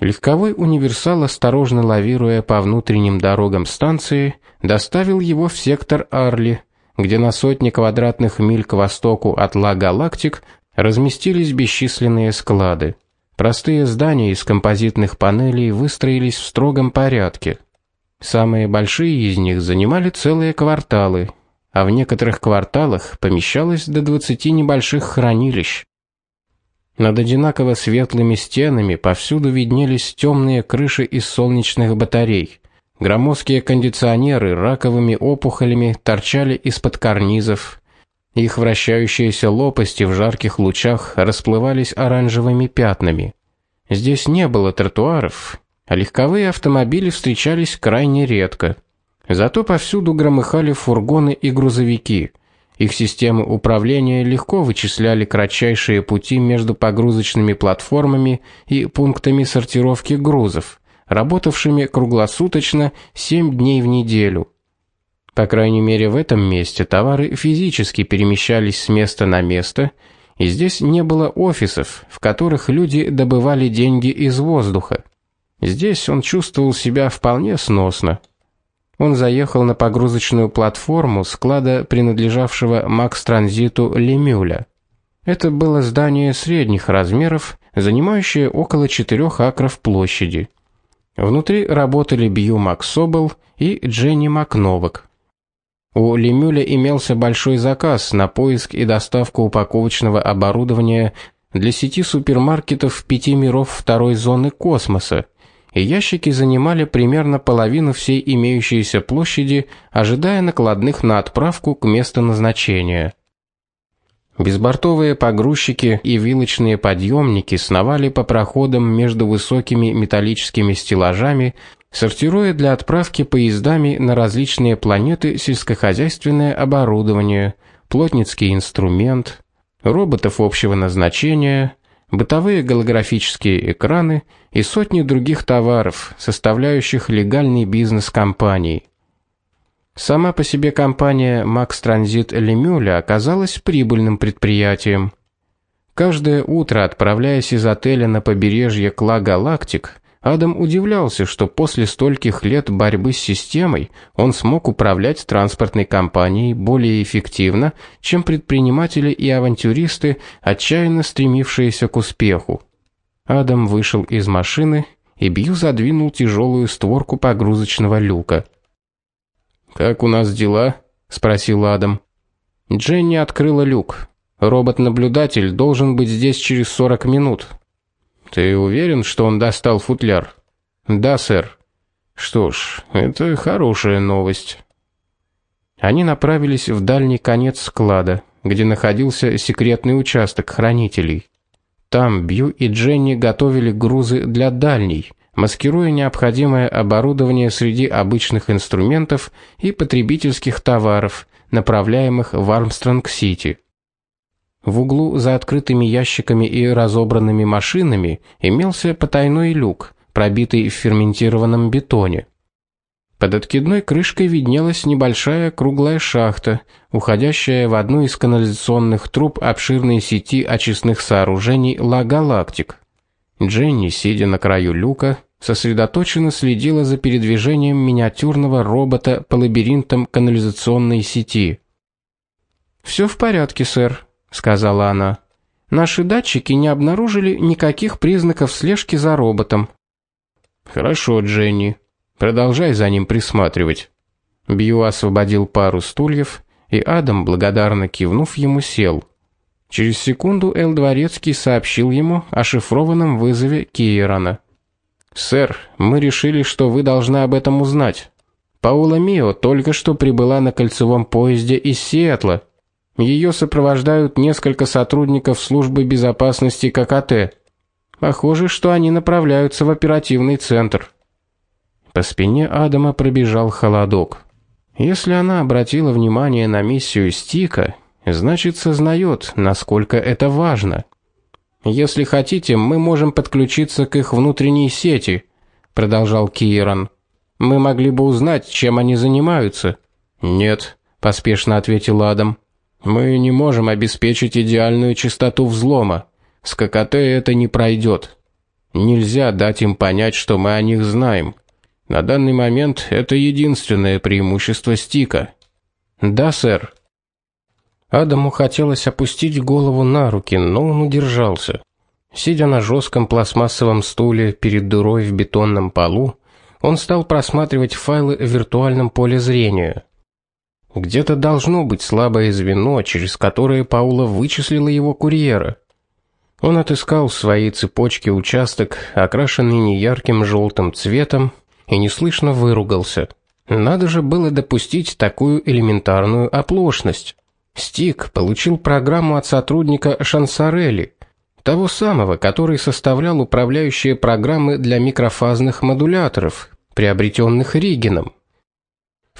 Легковой универсал, осторожно лавируя по внутренним дорогам станции, доставил его в сектор Арли, где на сотни квадратных миль к востоку от Ла Галактик разместились бесчисленные склады. Простые здания из композитных панелей выстроились в строгом порядке. Самые большие из них занимали целые кварталы, а в некоторых кварталах помещалось до 20 небольших хранилищ. Над одинаково светлыми стенами повсюду виднелись темные крыши из солнечных батарей. Громоздкие кондиционеры раковыми опухолями торчали из-под карнизов. Их вращающиеся лопасти в жарких лучах расплывались оранжевыми пятнами. Здесь не было тротуаров, а легковые автомобили встречались крайне редко. Зато повсюду громыхали фургоны и грузовики – их системы управления легко вычисляли кратчайшие пути между погрузочными платформами и пунктами сортировки грузов, работавшими круглосуточно 7 дней в неделю. По крайней мере, в этом месте товары физически перемещались с места на место, и здесь не было офисов, в которых люди добывали деньги из воздуха. Здесь он чувствовал себя вполне сносно. Он заехал на погрузочную платформу склада, принадлежавшего Макс Транзиту Лемюля. Это было здание средних размеров, занимающее около 4 акров площади. Внутри работали Бью Максобл и Дженни Макновок. У Лемюля имелся большой заказ на поиск и доставку упаковочного оборудования для сети супермаркетов пяти миров второй зоны космоса и ящики занимали примерно половину всей имеющейся площади, ожидая накладных на отправку к месту назначения. Безбортовые погрузчики и вилочные подъемники сновали по проходам между высокими металлическими стеллажами, сортируя для отправки поездами на различные планеты сельскохозяйственное оборудование, плотницкий инструмент, роботов общего назначения, бытовые голографические экраны и сотни других товаров, составляющих легальный бизнес компании. Сама по себе компания Max Transit Лемюля оказалась прибыльным предприятием. Каждое утро, отправляясь из отеля на побережье Кла Галактик, Адам удивлялся, что после стольких лет борьбы с системой он смог управлять транспортной компанией более эффективно, чем предприниматели и авантюристы, отчаянно стремившиеся к успеху. Адам вышел из машины и Бью задвинул тяжелую створку погрузочного люка. Как у нас дела? спросил Адам. Дженни открыла люк. Робот-наблюдатель должен быть здесь через 40 минут. Ты уверен, что он достал футляр? Да, сэр. Что ж, это хорошая новость. Они направились в дальний конец склада, где находился секретный участок хранителей. Там Бью и Дженни готовили грузы для дальней, маскируя необходимое оборудование среди обычных инструментов и потребительских товаров, направляемых в Армстронг-Сити. В углу за открытыми ящиками и разобранными машинами имелся потайной люк, пробитый в ферментированном бетоне. Под откидной крышкой виднелась небольшая круглая шахта, уходящая в одну из канализационных труб обширной сети очистных сооружений Ла Галактик. Дженни, сидя на краю люка, сосредоточенно следила за передвижением миниатюрного робота по лабиринтам канализационной сети. Все в порядке, сэр, сказала она. Наши датчики не обнаружили никаких признаков слежки за роботом. Хорошо, Дженни. Продолжай за ним присматривать. Бью освободил пару стульев, и Адам, благодарно кивнув ему, сел. Через секунду Эл Дворецкий сообщил ему о шифрованном вызове Киерана. Сэр, мы решили, что вы должны об этом узнать. Паула Мио только что прибыла на кольцевом поезде из Сиэтла. Ее сопровождают несколько сотрудников службы безопасности ККТ. Похоже, что они направляются в оперативный центр. По спине Адама пробежал холодок. Если она обратила внимание на миссию Стика, значит, сознает, насколько это важно. Если хотите, мы можем подключиться к их внутренней сети, продолжал Киран. Мы могли бы узнать, чем они занимаются. Нет, поспешно ответил Адам. Мы не можем обеспечить идеальную частоту взлома. С ККТ это не пройдет. Нельзя дать им понять, что мы о них знаем. На данный момент это единственное преимущество Стика. Да, сэр. Адаму хотелось опустить голову на руки, но он удержался. Сидя на жестком пластмассовом стуле перед дырой в бетонном полу, он стал просматривать файлы в виртуальном поле зрения. Где-то должно быть слабое звено, через которое Паула вычислила его курьера. Он отыскал в своей цепочке участок, окрашенный неярким желтым цветом, и неслышно выругался. Надо же было допустить такую элементарную оплошность. Стик получил программу от сотрудника Шансарелли, того самого, который составлял управляющие программы для микрофазных модуляторов, приобретенных Ригином.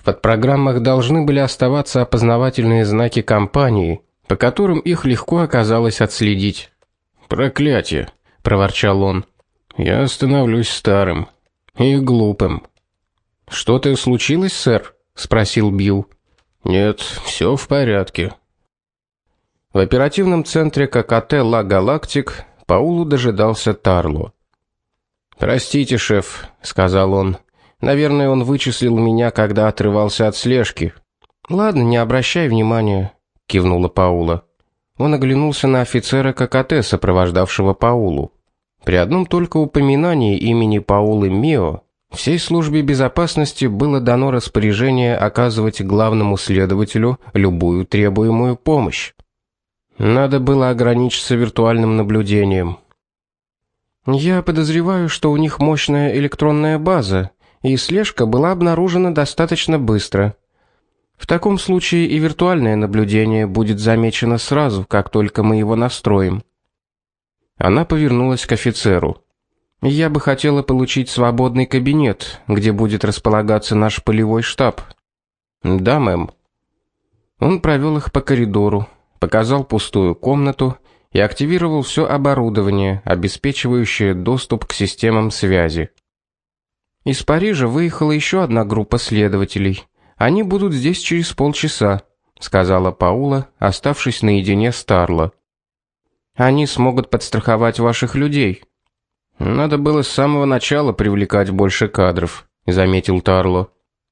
Подпрограммах должны были оставаться опознавательные знаки компании, по которым их легко оказалось отследить. Проклятие, проворчал он. Я становлюсь старым и глупым. Что-то случилось, сэр? спросил Билл. Нет, все в порядке. В оперативном центре ККТ Ла Галактик Паулу дожидался Тарло. "Простите, шеф", сказал он. "Наверное, он вычислил меня, когда отрывался от слежки". "Ладно, не обращай внимания", кивнула Паула. Он оглянулся на офицера ККТ, сопровождавшего Паулу. При одном только упоминании имени Паулы Мио всей службе безопасности было дано распоряжение оказывать главному следователю любую требуемую помощь. Надо было ограничиться виртуальным наблюдением. Я подозреваю, что у них мощная электронная база, и слежка была обнаружена достаточно быстро. В таком случае и виртуальное наблюдение будет замечено сразу, как только мы его настроим. Она повернулась к офицеру. Я бы хотела получить свободный кабинет, где будет располагаться наш полевой штаб. Да, мэм. Он провел их по коридору, показал пустую комнату и активировал все оборудование, обеспечивающее доступ к системам связи. Из Парижа выехала еще одна группа следователей. Они будут здесь через полчаса, сказала Паула, оставшись наедине с Тарло. Они смогут подстраховать ваших людей. Надо было с самого начала привлекать больше кадров, заметил Тарло.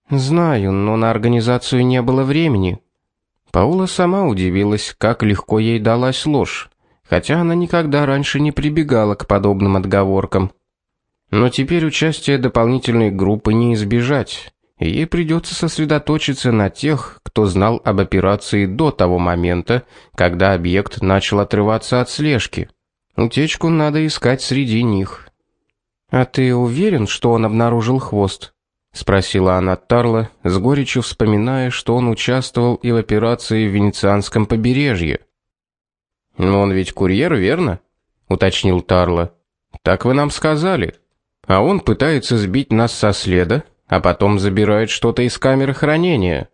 Знаю, но на организацию не было времени. Паула сама удивилась, как легко ей далась ложь, хотя она никогда раньше не прибегала к подобным отговоркам. Но теперь участие дополнительной группы не избежать и ей придется сосредоточиться на тех, кто знал об операции до того момента, когда объект начал отрываться от слежки. Утечку надо искать среди них. А ты уверен, что он обнаружил хвост? спросила она Тарла, с горечью вспоминая, что он участвовал и в операции в венецианском побережье. Но он ведь курьер, верно? уточнил Тарла. Так вы нам сказали. А он пытается сбить нас со следа, а потом забирает что-то из камеры хранения.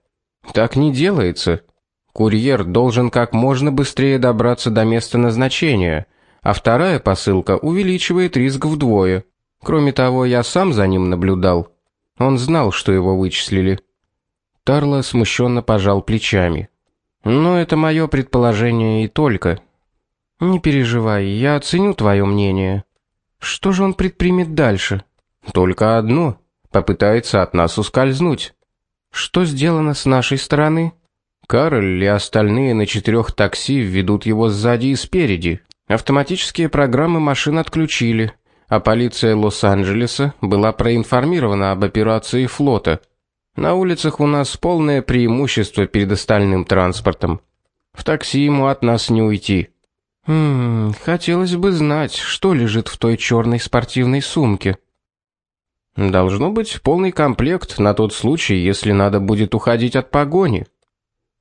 Так не делается. Курьер должен как можно быстрее добраться до места назначения, а вторая посылка увеличивает риск вдвое. Кроме того, я сам за ним наблюдал. Он знал, что его вычислили. Тарло смущенно пожал плечами. Но это мое предположение и только. Не переживай, я оценю твое мнение. Что же он предпримет дальше? Только одно попытается от нас ускользнуть. Что сделано с нашей стороны? Карл и остальные на четырех такси ведут его сзади и спереди. Автоматические программы машин отключили, а полиция Лос-Анджелеса была проинформирована об операции флота. На улицах у нас полное преимущество перед остальным транспортом. В такси ему от нас не уйти. Хм, хотелось бы знать, что лежит в той черной спортивной сумке. Должно быть полный комплект на тот случай, если надо будет уходить от погони.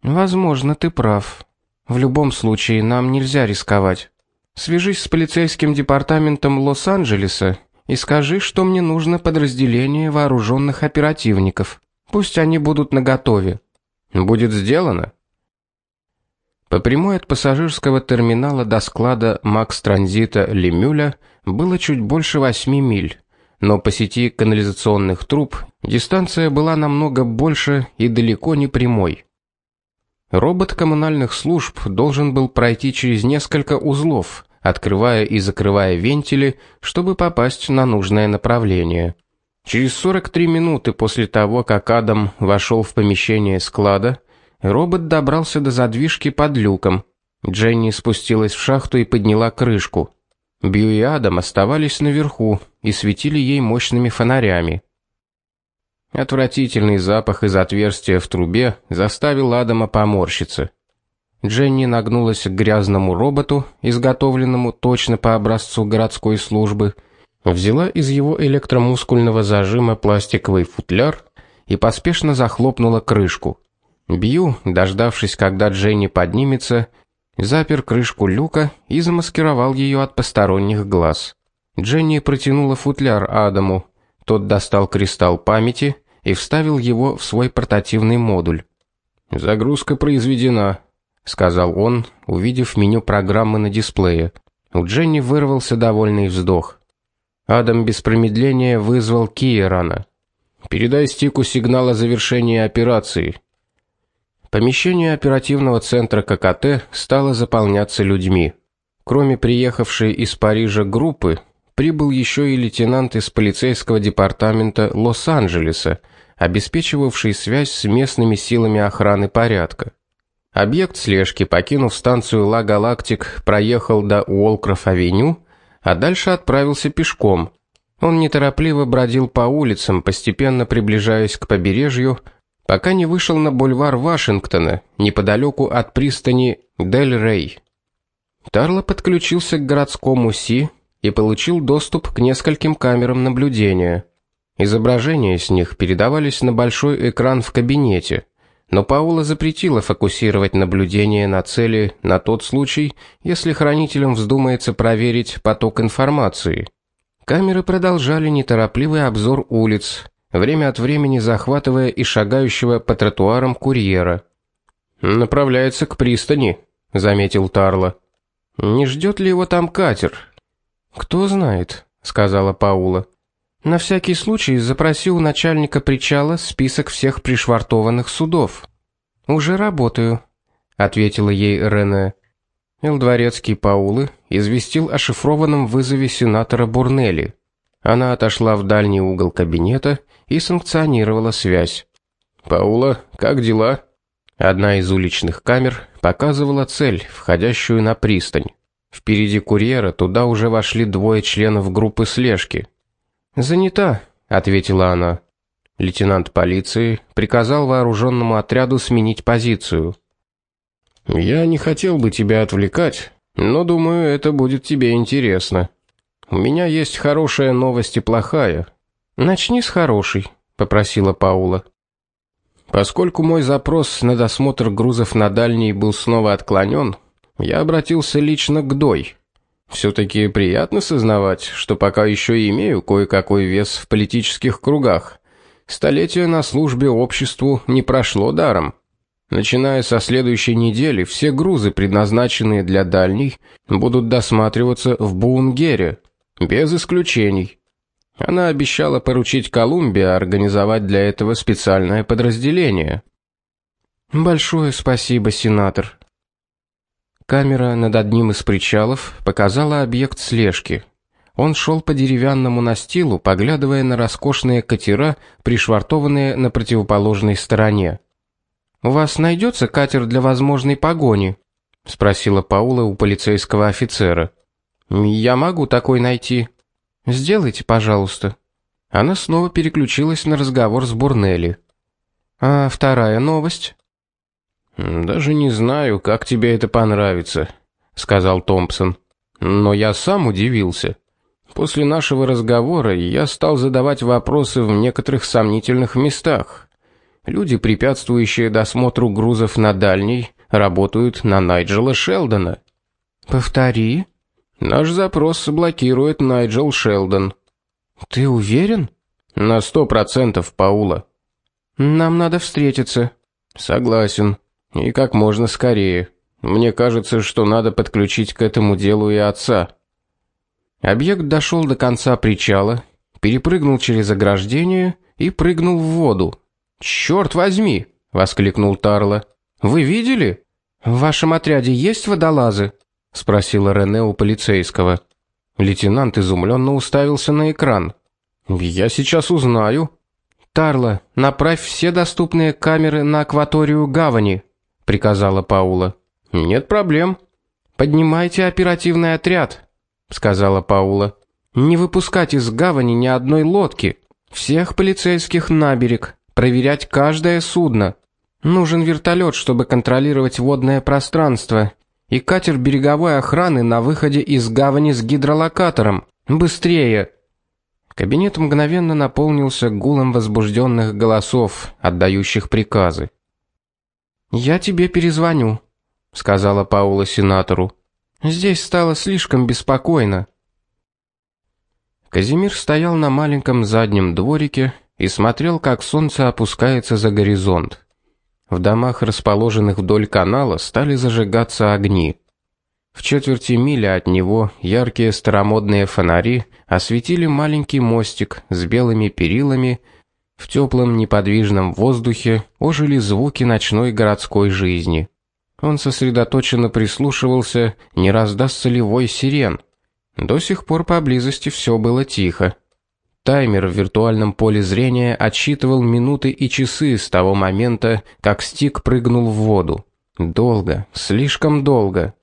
Возможно, ты прав. В любом случае нам нельзя рисковать. Свяжись с полицейским департаментом Лос-Анджелеса и скажи, что мне нужно подразделение вооруженных оперативников. Пусть они будут наготове. Будет сделано. По прямой от пассажирского терминала до склада Макс Транзита Лемюля было чуть больше восьми миль но по сети канализационных труб дистанция была намного больше и далеко не прямой. Робот коммунальных служб должен был пройти через несколько узлов, открывая и закрывая вентили, чтобы попасть на нужное направление. Через 43 минуты после того, как Адам вошел в помещение склада, робот добрался до задвижки под люком. Дженни спустилась в шахту и подняла крышку. Бью и Адам оставались наверху и светили ей мощными фонарями. Отвратительный запах из отверстия в трубе заставил Адама поморщиться. Дженни нагнулась к грязному роботу, изготовленному точно по образцу городской службы, взяла из его электромускульного зажима пластиковый футляр и поспешно захлопнула крышку. Бью, дождавшись, когда Дженни поднимется, запер крышку люка и замаскировал ее от посторонних глаз. Дженни протянула футляр Адаму. Тот достал кристалл памяти и вставил его в свой портативный модуль. Загрузка произведена, сказал он, увидев меню программы на дисплее. У Дженни вырвался довольный вздох. Адам без промедления вызвал Киерана. Передай стику сигнал о завершении операции. Помещение оперативного центра ККТ стало заполняться людьми. Кроме приехавшей из Парижа группы, прибыл еще и лейтенант из полицейского департамента Лос-Анджелеса, обеспечивавший связь с местными силами охраны порядка. Объект слежки, покинув станцию Ла Галактик, проехал до Уолкроф-авеню, а дальше отправился пешком. Он неторопливо бродил по улицам, постепенно приближаясь к побережью, пока не вышел на бульвар Вашингтона, неподалеку от пристани Дель-Рей. Тарло подключился к городскому СИ и получил доступ к нескольким камерам наблюдения. Изображения с них передавались на большой экран в кабинете но Паула запретила фокусировать наблюдение на цели на тот случай, если хранителям вздумается проверить поток информации. Камеры продолжали неторопливый обзор улиц, время от времени захватывая и шагающего по тротуарам курьера. Направляется к пристани, заметил Тарло. Не ждет ли его там катер? Кто знает, сказала Паула. На всякий случай запроси у начальника причала список всех пришвартованных судов. Уже работаю, ответила ей Рене. Элдворецкий Паулы известил о шифрованном вызове сенатора Бурнелли. Она отошла в дальний угол кабинета и санкционировала связь. Паула, как дела? Одна из уличных камер показывала цель, входящую на пристань. Впереди курьера туда уже вошли двое членов группы слежки. Занята, ответила она. Лейтенант полиции приказал вооруженному отряду сменить позицию. Я не хотел бы тебя отвлекать, но думаю, это будет тебе интересно. У меня есть хорошая новость и плохая. Начни с хорошей, попросила Паула. Поскольку мой запрос на досмотр грузов на дальний был снова отклонен, я обратился лично к Дой. все таки приятно сознавать, что пока еще имею кое-какой вес в политических кругах. Столетие на службе обществу не прошло даром. Начиная со следующей недели все грузы, предназначенные для дальней, будут досматриваться в Бунгере, без исключений. Она обещала поручить Колумбии организовать для этого специальное подразделение. Большое спасибо, сенатор. Камера над одним из причалов показала объект слежки. Он шел по деревянному настилу, поглядывая на роскошные катера, пришвартованные на противоположной стороне. У вас найдется катер для возможной погони, спросила Паула у полицейского офицера. Я могу такой найти. Сделайте, пожалуйста. Она снова переключилась на разговор с Бурнелли. А вторая новость? Даже не знаю, как тебе это понравится, сказал Томпсон. Но я сам удивился. После нашего разговора я стал задавать вопросы в некоторых сомнительных местах. Люди, препятствующие досмотру грузов на дальней, работают на Найджела Шелдона. Повтори. Наш запрос блокирует Найджел Шелдон. Ты уверен? На сто процентов, Паула. Нам надо встретиться. Согласен. И как можно скорее. Мне кажется, что надо подключить к этому делу и отца. Объект дошел до конца причала, перепрыгнул через ограждение и прыгнул в воду. «Черт возьми!» — воскликнул Тарло. «Вы видели? В вашем отряде есть водолазы?» Спросила Рене у полицейского. Лейтенант изумленно уставился на экран. Я сейчас узнаю. Тарла, направь все доступные камеры на акваторию гавани, приказала Паула. Нет проблем. Поднимайте оперативный отряд, сказала Паула. Не выпускать из гавани ни одной лодки. Всех полицейских на берег, проверять каждое судно. Нужен вертолет, чтобы контролировать водное пространство, и катер береговой охраны на выходе из гавани с гидролокатором. Быстрее. Кабинет мгновенно наполнился гулом возбужденных голосов, отдающих приказы. Я тебе перезвоню, сказала Паула сенатору. Здесь стало слишком беспокойно. Казимир стоял на маленьком заднем дворике и смотрел, как солнце опускается за горизонт. В домах, расположенных вдоль канала, стали зажигаться огни. В четверти мили от него яркие старомодные фонари осветили маленький мостик с белыми перилами. В теплом неподвижном воздухе ожили звуки ночной городской жизни. Он сосредоточенно прислушивался, не раздастся ли вой сирен. До сих пор поблизости все было тихо. Таймер в виртуальном поле зрения отсчитывал минуты и часы с того момента, как Стик прыгнул в воду. Долго, слишком долго.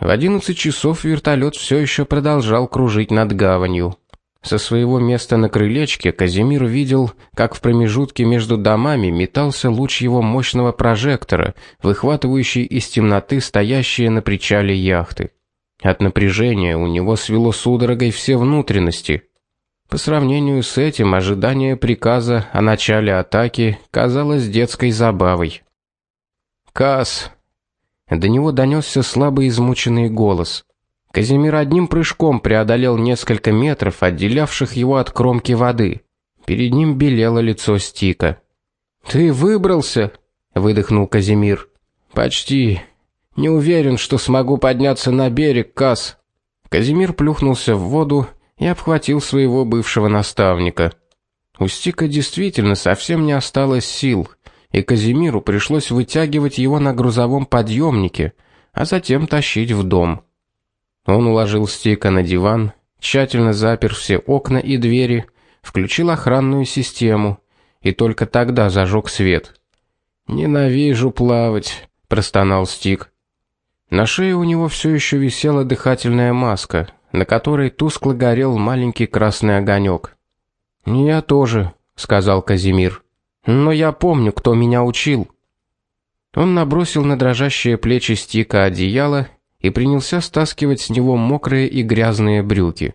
В 11 часов вертолет все еще продолжал кружить над гаванью. Со своего места на крылечке Казимир видел, как в промежутке между домами метался луч его мощного прожектора, выхватывающий из темноты стоящие на причале яхты. От напряжения у него свело судорогой все внутренности. По сравнению с этим ожидание приказа о начале атаки казалось детской забавой. Кас. До него донесся слабый измученный голос. Казимир одним прыжком преодолел несколько метров, отделявших его от кромки воды. Перед ним белело лицо Стика. "Ты выбрался?" выдохнул Казимир. "Почти. Не уверен, что смогу подняться на берег, Кас". Казимир плюхнулся в воду и обхватил своего бывшего наставника. У Стика действительно совсем не осталось сил, и Казимиру пришлось вытягивать его на грузовом подъемнике, а затем тащить в дом. Он уложил Стика на диван, тщательно запер все окна и двери, включил охранную систему и только тогда зажег свет. Ненавижу плавать, простонал Стик. На шее у него все еще висела дыхательная маска, на которой тускло горел маленький красный огонек. "Я тоже", сказал Казимир. "Но я помню, кто меня учил". Он набросил на дрожащие плечи Стика одеяло и принялся стаскивать с него мокрые и грязные брюки.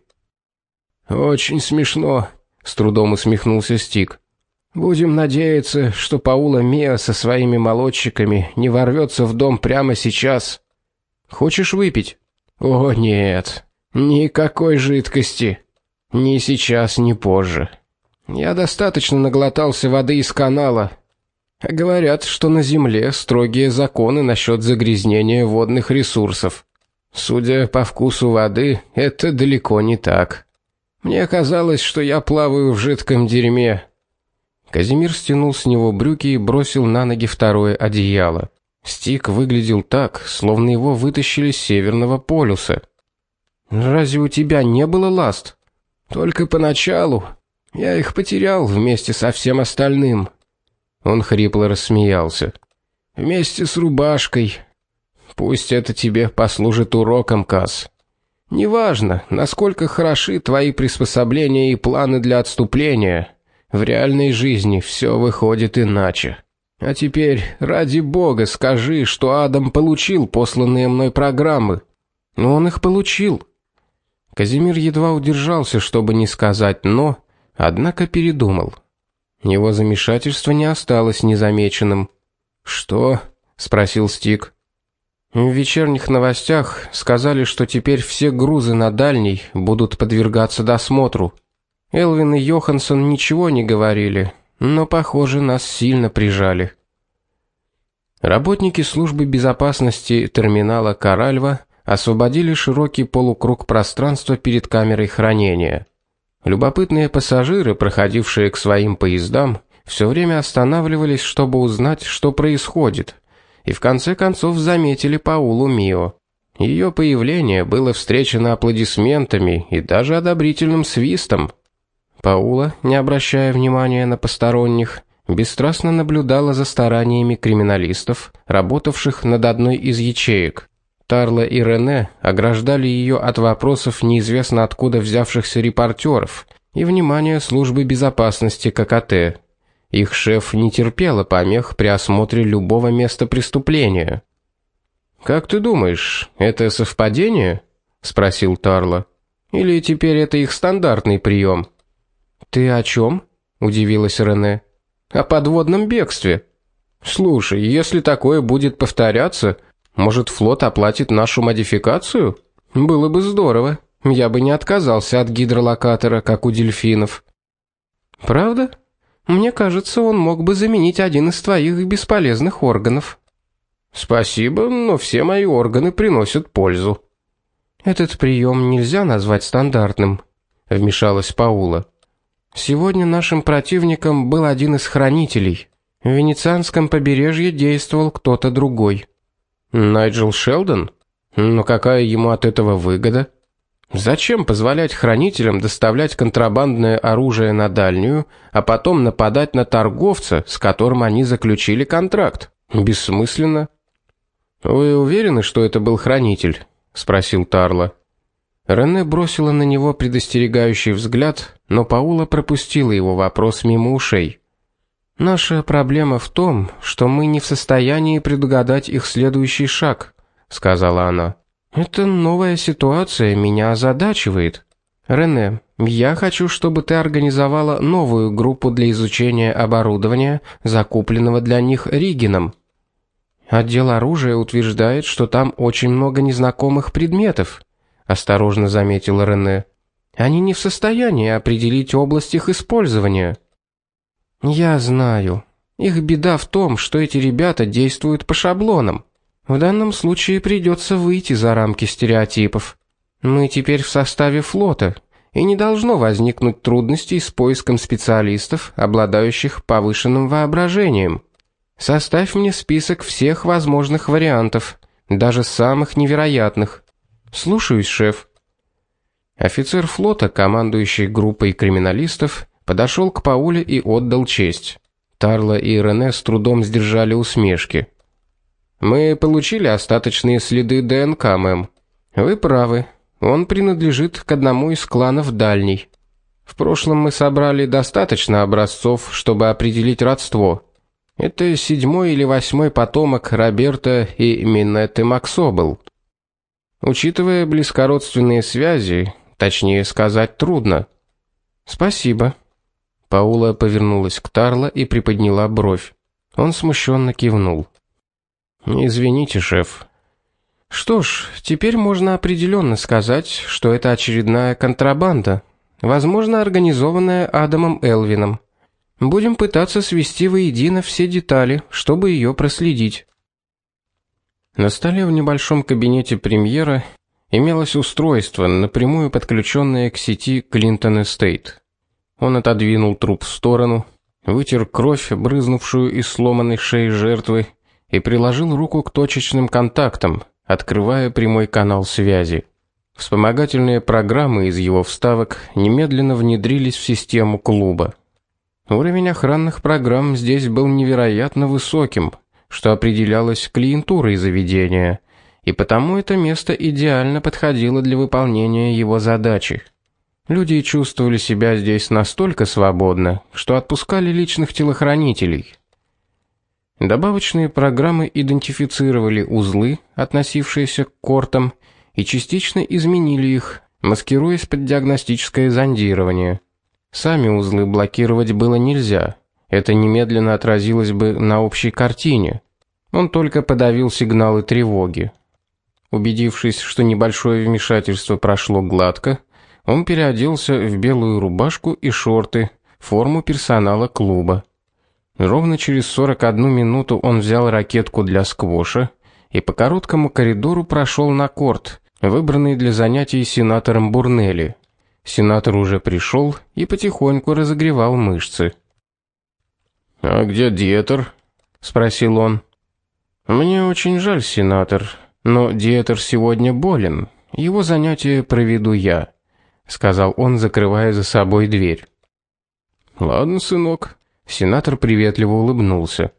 Очень смешно, с трудом усмехнулся Стик. Будем надеяться, что Паула Мия со своими молодчиками не ворвется в дом прямо сейчас. Хочешь выпить? О, нет. Никакой жидкости. Ни сейчас, ни позже. Я достаточно наглотался воды из канала. Говорят, что на земле строгие законы насчет загрязнения водных ресурсов. Судя по вкусу воды, это далеко не так. Мне казалось, что я плаваю в жидком дерьме. Казимир стянул с него брюки и бросил на ноги второе одеяло. Стик выглядел так, словно его вытащили с северного полюса. Разве у тебя не было ласт? Только поначалу. Я их потерял вместе со всем остальным. Он хрипло рассмеялся. Вместе с рубашкой. Пусть это тебе послужит уроком, Кас. Неважно, насколько хороши твои приспособления и планы для отступления, в реальной жизни все выходит иначе. А теперь, ради бога, скажи, что Адам получил посланные мной программы. Но он их получил. Казимир едва удержался, чтобы не сказать но, однако передумал. Его замешательство не осталось незамеченным. "Что?" спросил Стик. В вечерних новостях сказали, что теперь все грузы на дальней будут подвергаться досмотру. Элвин и Йоханссон ничего не говорили, но, похоже, нас сильно прижали. Работники службы безопасности терминала Каральва освободили широкий полукруг пространства перед камерой хранения. Любопытные пассажиры, проходившие к своим поездам, все время останавливались, чтобы узнать, что происходит, и в конце концов заметили Паулу Мио. Ее появление было встречено аплодисментами и даже одобрительным свистом. Паула, не обращая внимания на посторонних, бесстрастно наблюдала за стараниями криминалистов, работавших над одной из ячеек. Тарла и Рене ограждали ее от вопросов неизвестно откуда взявшихся репортеров и внимания службы безопасности ККТ. Их шеф не терпела помех при осмотре любого места преступления. Как ты думаешь, это совпадение? спросил Тарла. Или теперь это их стандартный прием? Ты о чем? удивилась Рене. О подводном бегстве. Слушай, если такое будет повторяться, может, флот оплатит нашу модификацию? Было бы здорово. Я бы не отказался от гидролокатора, как у дельфинов. Правда? Мне кажется, он мог бы заменить один из твоих бесполезных органов. Спасибо, но все мои органы приносят пользу. Этот прием нельзя назвать стандартным, вмешалась Паула. Сегодня нашим противником был один из хранителей. В венецианском побережье действовал кто-то другой. Найджел Шелдон? Но какая ему от этого выгода? Зачем позволять хранителям доставлять контрабандное оружие на дальнюю, а потом нападать на торговца, с которым они заключили контракт? Бессмысленно. Вы уверены, что это был хранитель? спросил Тарла. Рене бросила на него предостерегающий взгляд, но Паула пропустила его вопрос мимо ушей. Наша проблема в том, что мы не в состоянии предугадать их следующий шаг, сказала она. Эта новая ситуация меня озадачивает. Рене, я хочу, чтобы ты организовала новую группу для изучения оборудования, закупленного для них Ригином. Отдел оружия утверждает, что там очень много незнакомых предметов, осторожно заметила Рене. Они не в состоянии определить область их использования. Я знаю. Их беда в том, что эти ребята действуют по шаблонам. В данном случае придется выйти за рамки стереотипов. Мы теперь в составе флота, и не должно возникнуть трудностей с поиском специалистов, обладающих повышенным воображением. Составь мне список всех возможных вариантов, даже самых невероятных. Слушаюсь, шеф. Офицер флота, командующий группой криминалистов, подошел к Пауле и отдал честь. Тарла и Рене с трудом сдержали усмешки. Мы получили остаточные следы ДНК, мэм. Вы правы. Он принадлежит к одному из кланов Дальний. В прошлом мы собрали достаточно образцов, чтобы определить родство. Это седьмой или восьмой потомок Роберта и Минетты Максобл. Учитывая близкородственные связи, точнее сказать трудно. Спасибо. Паула повернулась к Тарло и приподняла бровь. Он смущенно кивнул. Извините, шеф. Что ж, теперь можно определенно сказать, что это очередная контрабанда, возможно, организованная Адамом Элвином. Будем пытаться свести воедино все детали, чтобы ее проследить. На столе в небольшом кабинете премьера имелось устройство, напрямую подключенное к сети Clinton Estate. Он отодвинул труп в сторону, вытер кровь, брызнувшую из сломанной шеи жертвы, и приложил руку к точечным контактам, открывая прямой канал связи. Вспомогательные программы из его вставок немедленно внедрились в систему клуба. Уровень охранных программ здесь был невероятно высоким, что определялось клиентурой заведения, и потому это место идеально подходило для выполнения его задачи. Люди чувствовали себя здесь настолько свободно, что отпускали личных телохранителей, Добавочные программы идентифицировали узлы, относившиеся к кортам, и частично изменили их, маскируясь под диагностическое зондирование. Сами узлы блокировать было нельзя. Это немедленно отразилось бы на общей картине. Он только подавил сигналы тревоги. Убедившись, что небольшое вмешательство прошло гладко, он переоделся в белую рубашку и шорты, форму персонала клуба. Ровно через 41 минуту он взял ракетку для сквоша и по короткому коридору прошел на корт, выбранный для занятий сенатором Бурнелли. Сенатор уже пришел и потихоньку разогревал мышцы. А где Диетер? спросил он. Мне очень жаль, сенатор, Но диетер сегодня болен. Его занятие проведу я, сказал он, закрывая за собой дверь. Ладно, сынок. Сенатор приветливо улыбнулся.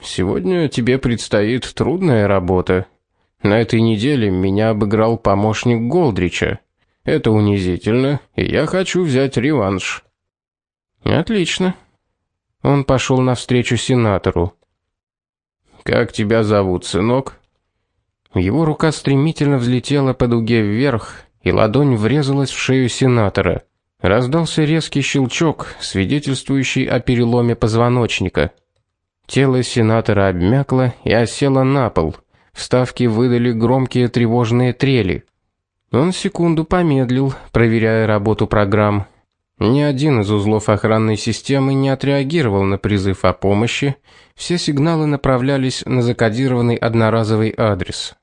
Сегодня тебе предстоит трудная работа. На этой неделе меня обыграл помощник Голдрича. Это унизительно, и я хочу взять реванш. Отлично. Он пошел навстречу сенатору. Как тебя зовут, сынок? Его рука стремительно взлетела по дуге вверх, и ладонь врезалась в шею сенатора. Раздался резкий щелчок, свидетельствующий о переломе позвоночника. Тело сенатора обмякло и осело на пол. Вставки выдали громкие тревожные трели. Он секунду помедлил, проверяя работу программ. Ни один из узлов охранной системы не отреагировал на призыв о помощи. Все сигналы направлялись на закодированный одноразовый адрес.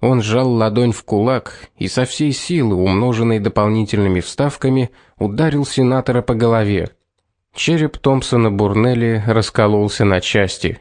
Он сжал ладонь в кулак и со всей силы, умноженной дополнительными вставками, ударил сенатора по голове. Череп Томпсона Бурнелли раскололся на части.